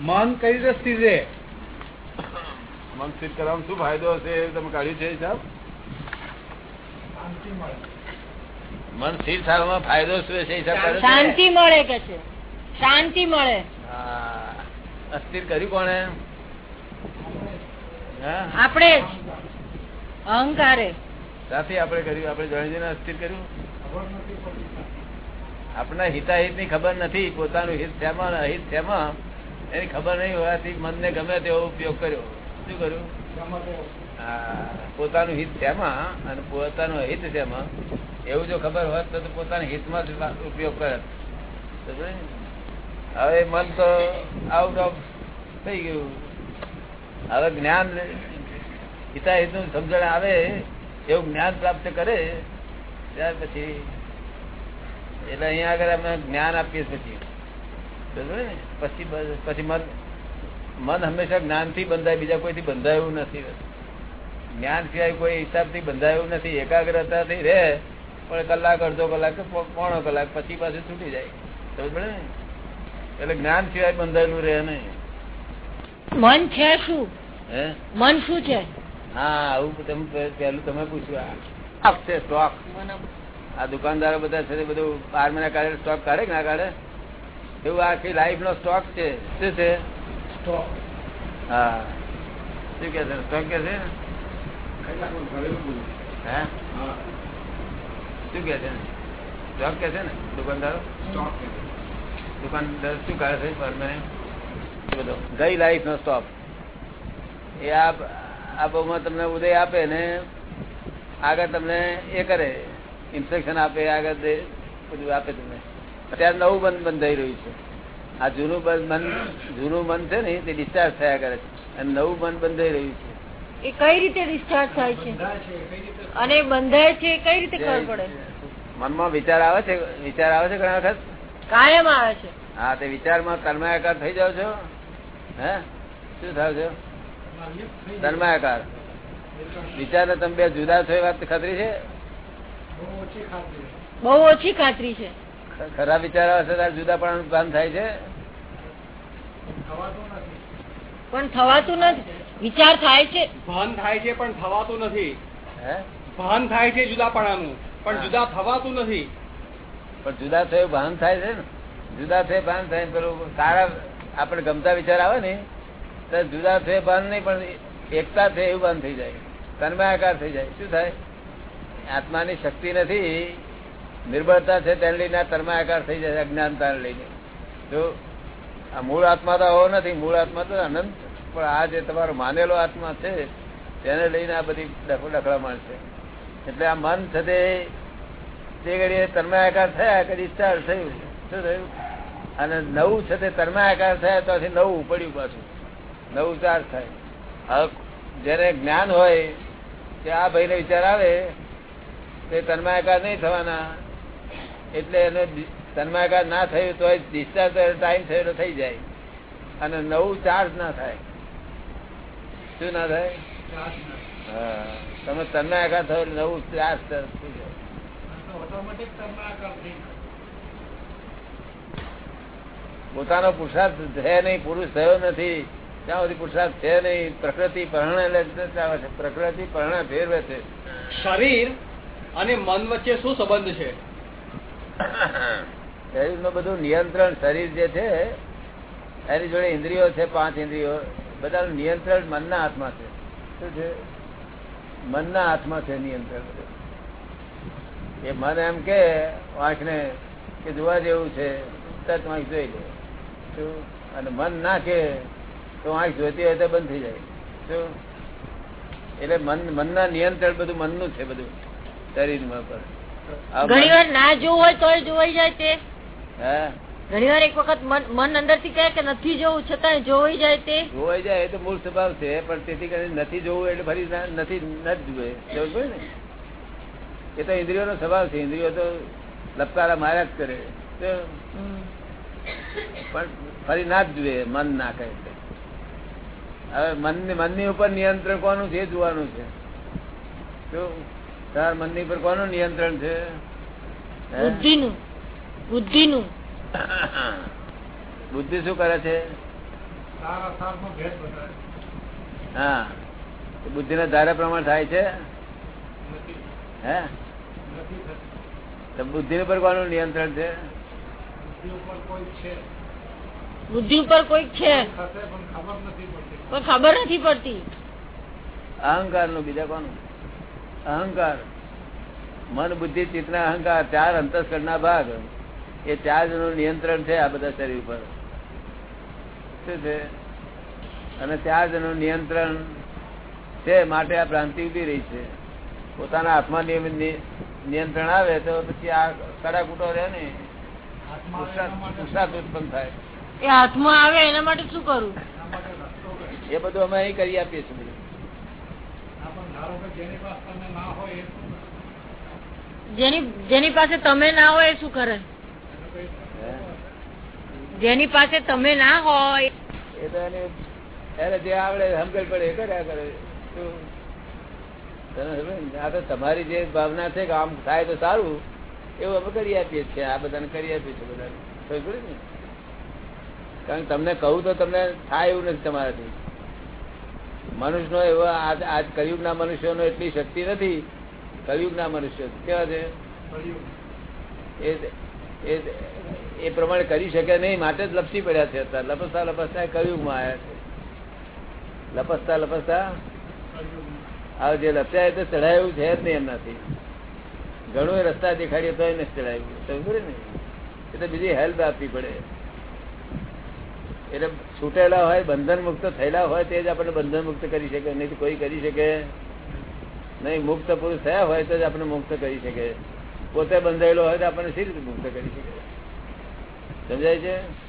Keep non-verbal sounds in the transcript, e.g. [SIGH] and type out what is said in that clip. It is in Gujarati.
મન કઈ રીતે સ્થિર રહે મન સ્થિર કરવામાં શું ફાયદો હશે તમે કાઢ્યું છે સાહેબ? મન સ્થિર થવામાં ફાયદો શું છે? શાંતિ મળે કે છે? શાંતિ મળે. અસ્થિર કર્યું કોણે? આપણે જ. અહંકારે. સાથી આપણે કર્યું આપણે જાણીને અસ્થિર કર્યું? આપણા હિતાહિતની ખબર નથી પોતાનું હિત અને અહિત શેમાં? એની ખબર નહીં હોવાથી મનને ગમે તેવો ઉપયોગ કર્યો. શું કર્યું? પોતાનું હિત તેમાં અને પોતાનું હિત તેમાં એવું જો ખબર હોત તો પોતાના હિતમાં જ ઉપયોગ કરે હવે મન તો આઉટ ઓફ થઈ ગયું. હવે જ્ઞાન હિતાહિતનું સમજણ આવે, એવું જ્ઞાન પ્રાપ્ત કરે, ત્યાર પછી એટલે અહીંયા આગળ અમે જ્ઞાન આપીએ પછી ને પછી પછી મન મન હંમેશા જ્ઞાનથી બંધાય બીજા કોઈથી બંધાયું નથી. જ્ઞાન સિવાય કોઈ હિસાબથી બંધાયું નથી એકાગ્રતાથી રહે પણ કલાક અડધો કલાક પોણો કલાક પછી પાછું છૂટી જાય. સમજ ને? એટલે જ્ઞાન સિવાય બંધાયેલું રહે નહીં. મન છે શું? હે? મન શું છે? હા આવું તમે પેલું તમે પૂછ્યું. આ સ્ટોક આ દુકાનદારો બધા છે બધું બાર મહિના કાઢે સ્ટોક કાઢે ના કાઢે? એવું આખી લાઈફ નો સ્ટોક છે. શું છે? સ્ટોક હા. શું કે છે? સ્ટોક કે છે? હે? શું કે છે? સ્ટોક કે છે ને દુકાનદારો? દુકાનદાર શું કરે છે? પરમાનન્ટ બધો? ગઈ લાઈફ નો સ્ટોક એ આપ આપોમાં તમને ઉદય આપે ને આગળ તમને એ કરે ઇન્સ્ટ્રક્શન આપે આગળ દે બધું આપે તમને. અત્યારે નવું બંધ બંધાઈ રહ્યું છે. આ જૂનું બંધ મન જૂનું મન છે ને તે ડિસ્ચાર્જ થયા કરે છે. અને નવું મન બંધાઈ રહ્યું છે. એ કઈ રીતે ડિસ્ચાર્જ થાય છે? અને બંધાય છે કઈ રીતે ખબર પડે? મનમાં વિચાર આવે છે વિચાર આવે છે ઘણા વખત? કાયમ આવે છે. હા તે વિચારમાં તન્માયાકાર થઈ જાવ છો? હે? શું થાવ છો? તન્માયાકાર. વિચાર ને તમે બે જુદા છો એ વાત ખાતરી છે? બહુ ઓછી ખાતરી છે. ખરા વિચાર આવે છે ત્યારે જુદા પણ ભાન થાય છે? પણ થવાતું નથી. વિચાર થાય છે. ભાન થાય છે પણ થવાતું નથી. ભાન થાય છે જુદાપણાનું પણ જુદા થવાતું નથી. પણ જુદા થયું ભાન થાય છે ને? જુદા થયે ભાન થાય પેલું સારા આપણે ગમતા વિચાર આવે ને તો જુદા થયે ભાન નહીં પણ એકતા થયે એવું ભાન થઈ જાય. તન્માયાકાર થઈ જાય. શું થાય? આત્માની શક્તિ નથી. નિર્બળતા છે તેને લઈને આ તન્માયાકાર થઈ જાય અજ્ઞાનતાને લઈને જો આ મૂળ આત્મા તો આવો નથી, મૂળ આત્મા તો અનંત પણ આ જે તમારો માનેલો આત્મા છે, તેને લઈને આ બધી ડખ- ડખડામણ છે. એટલે આ મન છે તે ઘડીએ તન્માયાકાર થયા કે ડિસ્ચાર્જ થયું. શું થયું? અને નવું છે તે તન્માયાકાર થયા, તો નવું પડ્યું પાછું. નવું ચાર્જ થાય. જેને જ્ઞાન હોય કે આ ભાઈને વિચાર આવે, તે તન્માયાકાર નહીં થવાના. એટલે એને તન્માકાર ના થયું તો ડિસ્ચાર્જ ટાઈમ થયેલો થઈ જાય. અને નવું ચાર્જ ના થાય. શું ના થાય? તમે તન્માકાર થયો નવું ચાર્જ પોતાનો પુરુષાર્થ છે નહીં, પુરુષ થયો નથી. ત્યાં સુધી પુરુષાર્થ છે નહીં. પ્રકૃતિ પરણે પ્રકૃતિ પરણે ફેરવે છે. શરીર અને મન વચ્ચે શું સંબંધ છે? [LAUGHS] શરીરનું બધું નિયંત્રણ શરીર જે છે, એની જોડે ઇન્દ્રિયો છે, પાંચ ઇન્દ્રિયો, બધાનું નિયંત્રણ મનના હાથમાં છે. શું છે? મનના હાથમાં છે નિયંત્રણ એ મન એમ કે વાંખને કે જોવા જેવું છે, તરત વાંખ જોઈ લે. શું? અને મન ના કે, તો વાંખ જોતી હોય તો બંધ થઈ જાય. શું? એટલે મન, મનના નિયંત્રણ બધું મનનું છે બધું, શરીરમાં પણ. ઘણી વાર ના જોવું હોય તો જોવાઈ જાય તે. ઘણી વાર એક વખત મન અંદરથી કહે કે નથી જોવું છતાં જોવાઈ જાય તે. જોવાઈ જાય એ તો મૂળ સ્વભાવ છે પણ તેથી કરીને નથી જોવું એટલે ફરી નથી ન જ જુએ ને? એ તો ઇન્દ્રિયો નો સ્વભાવ છે ઇન્દ્રિયો તો લપકારા માર્યા જ કરે. પણ ફરી ના જ જોઈએ મન ના કહે હવે મન મનની ઉપર નિયંત્રણ કોનું છે? જોવાનું છે. શું મનની પર કોનું નિયંત્રણ છે? બુદ્ધિનું બુદ્ધિનું. બુદ્ધિ શું કરે છે? સારા સારનો ભેદ બતાવે હા. બુદ્ધિ ના ધારા પ્રમાણ થાય છે? હે? તો બુદ્ધિ ઉપર કોનું નિયંત્રણ છે? બુદ્ધિ ઉપર કોઈ છે. બુદ્ધિ ઉપર કોઈક છે. ખબર નથી પડતી. ખબર નથી પડતી. અહંકારનું બીજા કોનું? અહંકાર. મન બુદ્ધિ ચિત્ત અહંકાર ચાર અંતસ્કરના ભાગ. એ ચારનું નિયંત્રણ છે આ બધા શરીર પર શું છે? અને ચારનું નિયંત્રણ છે માટે આ ભ્રાંતિ ઊભી રહી છે. પોતાના હાથમાં નિયંત્રણ આવે તો પછી આ કડા કૂટો રહે ને. પુરુષાર્થ ઉત્પન્ન થાય. એ હાથમાં આવે એના માટે શું કરવું એ બધું અમે અહીં કરી આપીએ છીએ. જેની પાસે તમે ના હોય એ શું કરે? જેની પાસે તમે ના હોય એ શું કરે એને કઈ હે? જેની પાસે તમે ના હોય એ તો એને એને જે આવડે સમજણ પડે એ કર્યા કરે? આ તો તમારી જે ભાવના છે કે આમ થાય તો સારું એવું અમે કરી આપીએ છીએ આ બધાને કરી આપીએ છીએ બધાને ને કારણ કે તમને કહું તો તમને થાય એવું નથી તમારાથી મનુષ્યનો એવો આજ આજ કલયુગના મનુષ્યોનો એટલી શક્તિ નથી. કલયુગના મનુષ્યો કેવા છે? એ પ્રમાણે કરી શકે નહીં, માટે જ લપસી પડ્યા છે અત્યારે. લપસતા લપસતા કયુગમાં આવ્યા છે. લપસતા લપસતા જે લપસ્યા તો ચડાયું છે જ નહીં એમનાથી. ઘણું રસ્તા દેખાડીએ તો એને ચઢાયું. સમજ ને? એટલે બીજી હેલ્પ આપવી પડે. એટલે છૂટેલા હોય, બંધન મુક્ત થયેલા હોય, તે જ આપણને બંધન મુક્ત કરી શકે. નહીં કોઈ કરી શકે નહીં. મુક્ત પુરુષ થયા હોય, તો જ આપણે મુક્ત કરી શકે. પોતે બંધાયેલો હોય, તો આપણને સી રીતે મુક્ત કરી શકે? સમજાય છે?